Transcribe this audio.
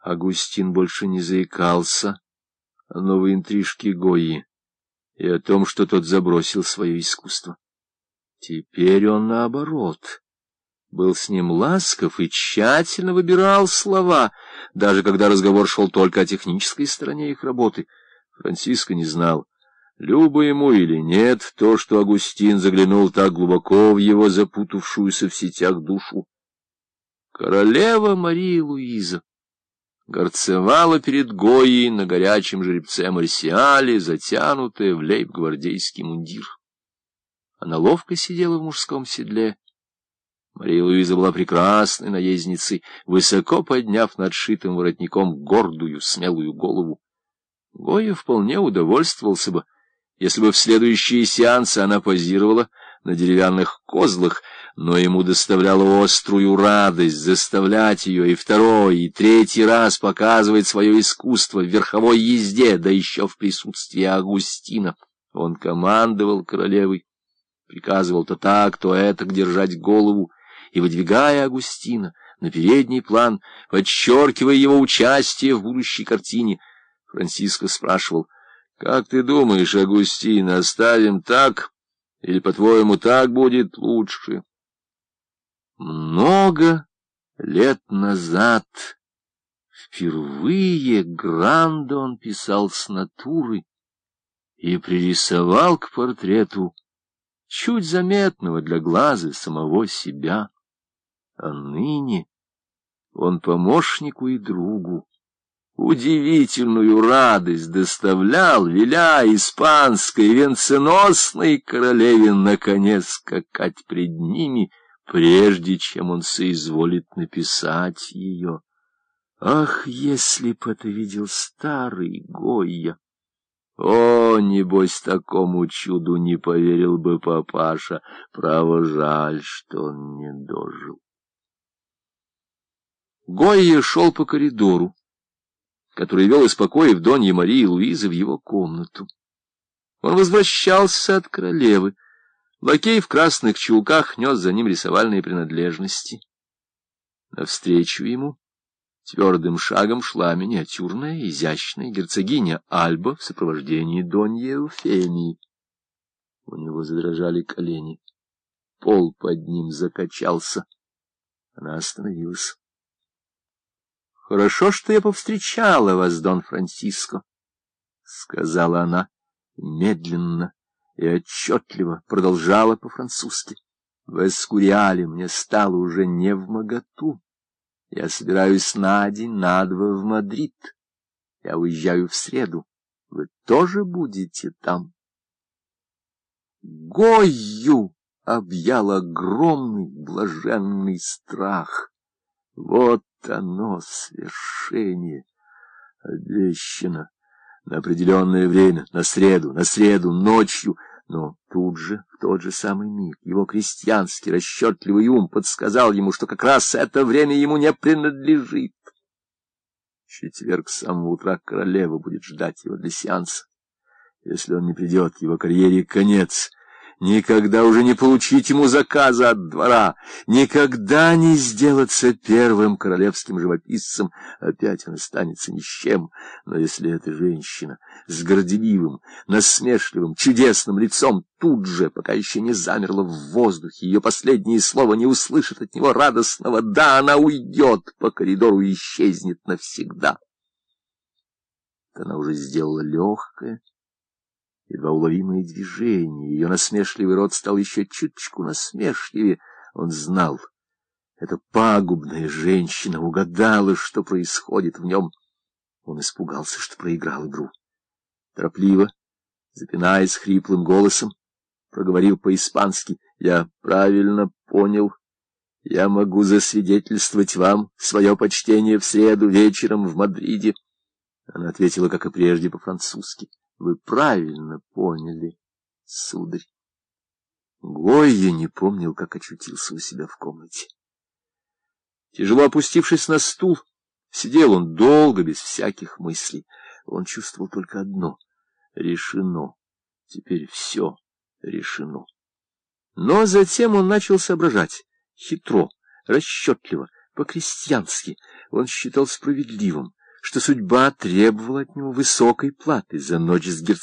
Агустин больше не заикался о новой интрижке Гои и о том, что тот забросил свое искусство. Теперь он, наоборот, был с ним ласков и тщательно выбирал слова, даже когда разговор шел только о технической стороне их работы. Франциско не знал, любо ему или нет, то, что Агустин заглянул так глубоко в его запутавшуюся в сетях душу. Королева Мария Луиза горцевала перед Гоей на горячем жеребце Марсиале, затянутая в лейб-гвардейский мундир. Она ловко сидела в мужском седле. Мария Луиза была прекрасной наездницей, высоко подняв над шитым воротником гордую, смелую голову. Гоя вполне удовольствовался бы, если бы в следующие сеансы она позировала на деревянных козлах, но ему доставляло острую радость заставлять ее и второй, и третий раз показывать свое искусство в верховой езде, да еще в присутствии Агустина. Он командовал королевой, приказывал то так, то это держать голову, и, выдвигая Агустина на передний план, подчеркивая его участие в будущей картине, Франциско спрашивал, «Как ты думаешь, Агустин, оставим так, или, по-твоему, так будет лучше?» Много лет назад впервые Грандо он писал с натуры и пририсовал к портрету чуть заметного для глаза самого себя. А ныне он помощнику и другу удивительную радость доставлял, веля испанской венценосной королеве наконец скакать пред ними — прежде чем он соизволит написать ее. Ах, если б это видел старый Гойя! О, небось, такому чуду не поверил бы папаша. Право, жаль, что он не дожил. Гойя шел по коридору, который вел из покоев Донья Марии Луизы в его комнату. Он возвращался от королевы, Лакей в красных чулках нес за ним рисовальные принадлежности. Навстречу ему твердым шагом шла миниатюрная, изящная герцогиня Альба в сопровождении Доньи Эуфемии. У него задрожали колени. Пол под ним закачался. Она остановилась. — Хорошо, что я повстречала вас, Дон Франциско, — сказала она медленно и отчетливо продолжала по-французски. В Эскуриале мне стало уже не в моготу. Я собираюсь на день, на два в Мадрид. Я уезжаю в среду. Вы тоже будете там? Гою объял огромный блаженный страх. Вот оно, свершение, обещано на определенное время, на среду, на среду, ночью — но тут же, в тот же самый миг, его крестьянский расчетливый ум подсказал ему, что как раз это время ему не принадлежит. четверг с самого утра королева будет ждать его для сеанса. Если он не придет, его карьере конец — никогда уже не получить ему заказа от двора, никогда не сделаться первым королевским живописцем, опять он останется ни с чем. Но если эта женщина с горделивым, насмешливым, чудесным лицом тут же, пока еще не замерла в воздухе, ее последнее слово не услышит от него радостного «да», она уйдет по коридору и исчезнет навсегда. Она уже сделала легкое, едва уловимые движения, ее насмешливый рот стал еще чуточку насмешливее. Он знал, эта пагубная женщина угадала, что происходит в нем. Он испугался, что проиграл игру. Торопливо, запинаясь хриплым голосом, проговорил по-испански. «Я правильно понял. Я могу засвидетельствовать вам свое почтение в среду вечером в Мадриде». Она ответила, как и прежде, по-французски. Вы правильно поняли, сударь. Гойя не помнил, как очутился у себя в комнате. Тяжело опустившись на стул, сидел он долго, без всяких мыслей. Он чувствовал только одно — решено. Теперь все решено. Но затем он начал соображать, хитро, расчетливо, по-крестьянски. Он считал справедливым, что судьба требовала от него высокой платы за ночь с герцогиней.